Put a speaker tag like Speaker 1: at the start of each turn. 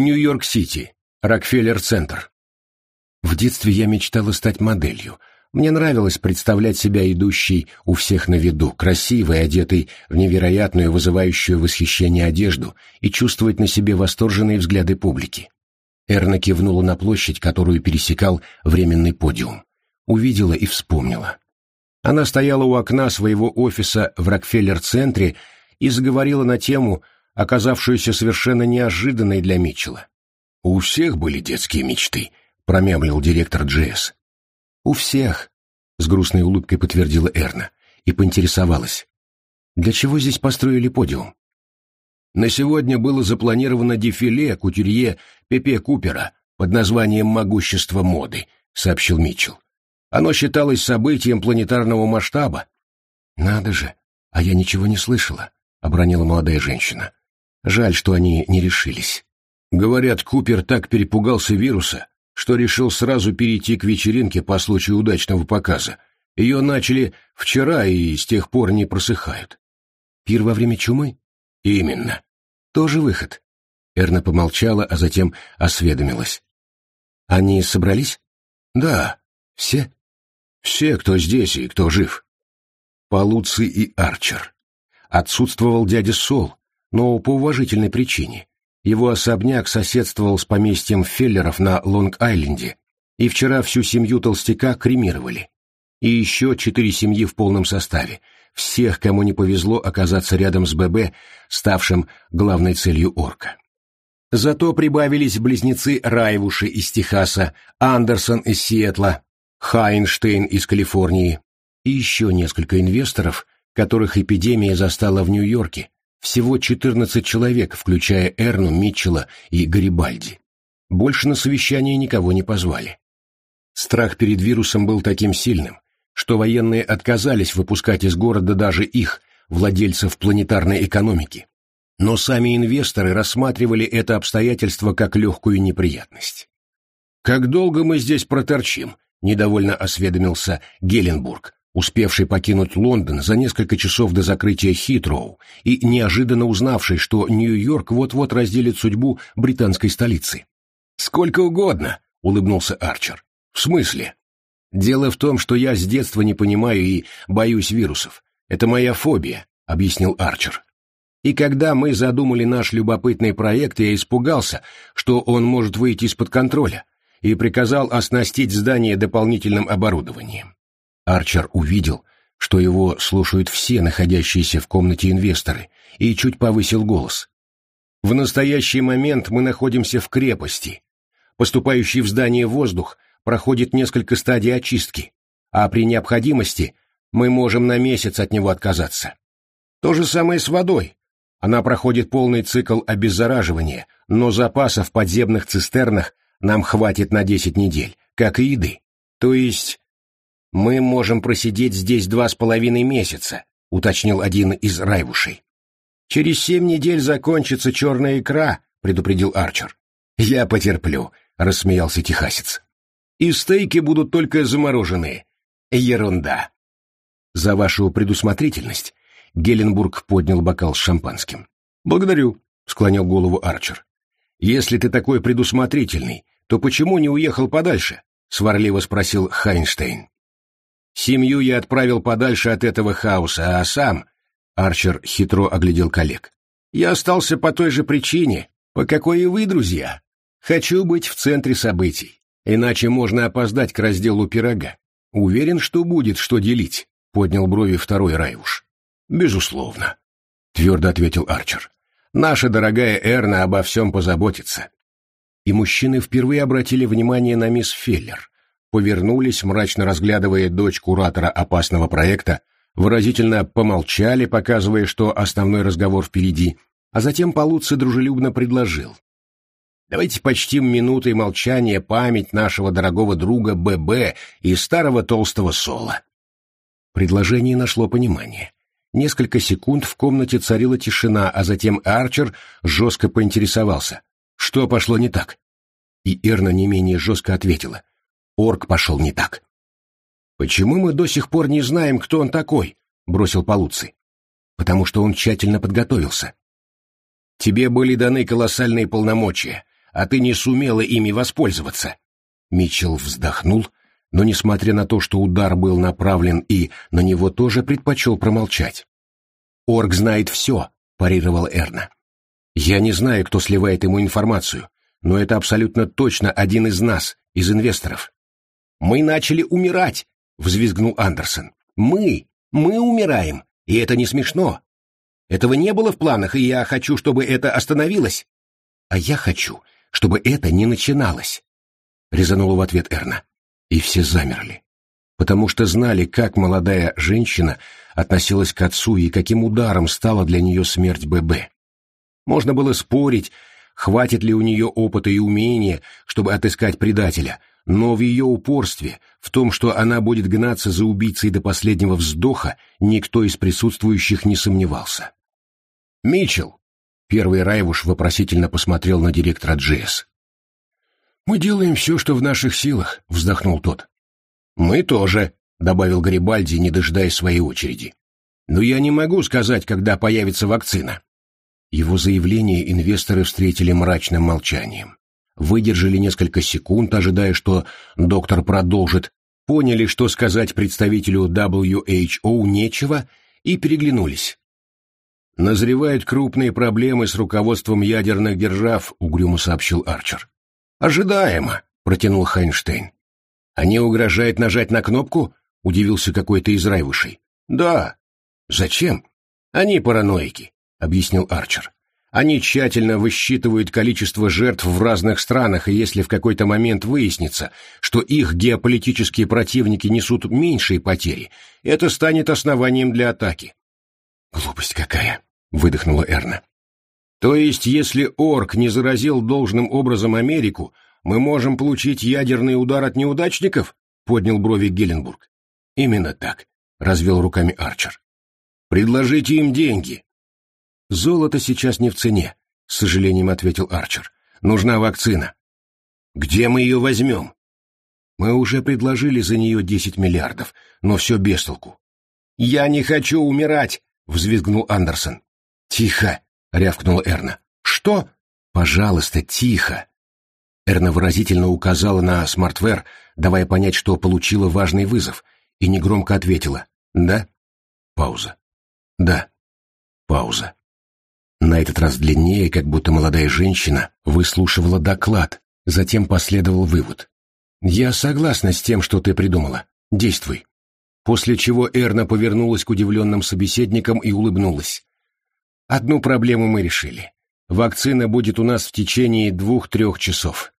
Speaker 1: Нью-Йорк-Сити, Рокфеллер-центр. В детстве я мечтала стать моделью. Мне нравилось представлять себя идущей у всех на виду, красивой, одетой в невероятную, вызывающую восхищение одежду и чувствовать на себе восторженные взгляды публики. Эрна кивнула на площадь, которую пересекал временный подиум. Увидела и вспомнила. Она стояла у окна своего офиса в Рокфеллер-центре и заговорила на тему, оказавшуюся совершенно неожиданной для Митчелла. «У всех были детские мечты», — промямлил директор Джесс. «У всех», — с грустной улыбкой подтвердила Эрна и поинтересовалась. «Для чего здесь построили подиум?» На сегодня было запланировано дефиле кутюрье Пепе Купера под названием «Могущество моды», — сообщил Митчелл. Оно считалось событием планетарного масштаба. «Надо же, а я ничего не слышала», — обронила молодая женщина. «Жаль, что они не решились». Говорят, Купер так перепугался вируса, что решил сразу перейти к вечеринке по случаю удачного показа. Ее начали вчера и с тех пор не просыхают. Пир во время чумы? Именно. Тоже выход. Эрна помолчала, а затем осведомилась. Они собрались? Да. Все? Все, кто здесь и кто жив. Полуци и Арчер. Отсутствовал дядя Сол, но по уважительной причине. Его особняк соседствовал с поместьем Феллеров на Лонг-Айленде, и вчера всю семью толстяка кремировали. И еще четыре семьи в полном составе, всех, кому не повезло оказаться рядом с ББ, ставшим главной целью орка. Зато прибавились близнецы Райвуши из Техаса, Андерсон из Сиэтла, Хайнштейн из Калифорнии и еще несколько инвесторов, которых эпидемия застала в Нью-Йорке, всего 14 человек, включая Эрну, Митчелла и Гарибальди. Больше на совещание никого не позвали. Страх перед вирусом был таким сильным, что военные отказались выпускать из города даже их, владельцев планетарной экономики. Но сами инвесторы рассматривали это обстоятельство как легкую неприятность. «Как долго мы здесь проторчим?» — недовольно осведомился Геленбург, успевший покинуть Лондон за несколько часов до закрытия Хитроу и неожиданно узнавший, что Нью-Йорк вот-вот разделит судьбу британской столицы. «Сколько угодно», — улыбнулся Арчер. «В смысле?» «Дело в том, что я с детства не понимаю и боюсь вирусов. Это моя фобия», — объяснил Арчер. «И когда мы задумали наш любопытный проект, я испугался, что он может выйти из-под контроля, и приказал оснастить здание дополнительным оборудованием. Арчер увидел, что его слушают все находящиеся в комнате инвесторы, и чуть повысил голос. «В настоящий момент мы находимся в крепости. Поступающий в здание воздух проходит несколько стадий очистки, а при необходимости мы можем на месяц от него отказаться. То же самое с водой. Она проходит полный цикл обеззараживания, но запасов в подземных цистернах нам хватит на десять недель, как и еды. То есть мы можем просидеть здесь два с половиной месяца, уточнил один из райвушей. Через семь недель закончится черная икра, предупредил Арчер. Я потерплю, рассмеялся техасец. И стейки будут только замороженные. Ерунда. За вашу предусмотрительность Геленбург поднял бокал с шампанским. Благодарю, склонил голову Арчер. Если ты такой предусмотрительный, то почему не уехал подальше? Сварливо спросил Хайнштейн. Семью я отправил подальше от этого хаоса, а сам... Арчер хитро оглядел коллег. Я остался по той же причине, по какой и вы, друзья. Хочу быть в центре событий, иначе можно опоздать к разделу пирога. Уверен, что будет что делить, поднял брови второй Райуш. Безусловно, твердо ответил Арчер. Наша дорогая Эрна обо всем позаботится. И мужчины впервые обратили внимание на мисс Феллер повернулись, мрачно разглядывая дочь куратора опасного проекта, выразительно помолчали, показывая, что основной разговор впереди, а затем Полуци дружелюбно предложил. Давайте почтим минутой молчания память нашего дорогого друга ББ и старого толстого Сола. Предложение нашло понимание. Несколько секунд в комнате царила тишина, а затем Арчер жестко поинтересовался. Что пошло не так? И Эрна не менее жестко ответила. Орк пошел не так. «Почему мы до сих пор не знаем, кто он такой?» — бросил Полуций. «Потому что он тщательно подготовился. Тебе были даны колоссальные полномочия, а ты не сумела ими воспользоваться. Митчелл вздохнул, но, несмотря на то, что удар был направлен и на него тоже предпочел промолчать. «Орг знает все», — парировал Эрна. «Я не знаю, кто сливает ему информацию, но это абсолютно точно один из нас, из инвесторов». «Мы начали умирать», — взвизгнул Андерсон. «Мы! Мы умираем, и это не смешно. Этого не было в планах, и я хочу, чтобы это остановилось». «А я хочу, чтобы это не начиналось», — резанула в ответ Эрна. И все замерли, потому что знали, как молодая женщина относилась к отцу и каким ударом стала для нее смерть ББ. Можно было спорить, хватит ли у нее опыта и умения, чтобы отыскать предателя, но в ее упорстве, в том, что она будет гнаться за убийцей до последнего вздоха, никто из присутствующих не сомневался. «Митчелл!» — первый Райвуш вопросительно посмотрел на директора Джесс. «Мы делаем все, что в наших силах», — вздохнул тот. «Мы тоже», — добавил Гарибальди, не дожидаясь своей очереди. «Но я не могу сказать, когда появится вакцина». Его заявление инвесторы встретили мрачным молчанием. Выдержали несколько секунд, ожидая, что доктор продолжит, поняли, что сказать представителю WHO нечего, и переглянулись. «Назревают крупные проблемы с руководством ядерных держав», — угрюмо сообщил Арчер. «Ожидаемо», — протянул Хайнштейн. «Они угрожают нажать на кнопку?» — удивился какой-то из райвышей. «Да». «Зачем?» «Они параноики», — объяснил Арчер. «Они тщательно высчитывают количество жертв в разных странах, и если в какой-то момент выяснится, что их геополитические противники несут меньшие потери, это станет основанием для атаки». «Глупость какая!» — выдохнула Эрна. То есть, если Орк не заразил должным образом Америку, мы можем получить ядерный удар от неудачников? Поднял брови Геленбург. Именно так, развел руками Арчер. Предложите им деньги. Золото сейчас не в цене, с сожалением ответил Арчер. Нужна вакцина. Где мы ее возьмем? Мы уже предложили за нее десять миллиардов, но все без толку. «Я не хочу умирать!» — взвизгнул Андерсон. «Тихо!» — рявкнула Эрна. «Что?» «Пожалуйста, тихо!» Эрна выразительно указала на смартвер, давая понять, что получила важный вызов, и негромко ответила «Да?» Пауза. «Да». Пауза. На этот раз длиннее, как будто молодая женщина выслушивала доклад, затем последовал вывод. «Я согласна с тем, что ты придумала. Действуй». После чего Эрна повернулась к удивленным собеседникам и улыбнулась. Одну проблему мы решили. Вакцина будет у нас в течение двух-трех часов.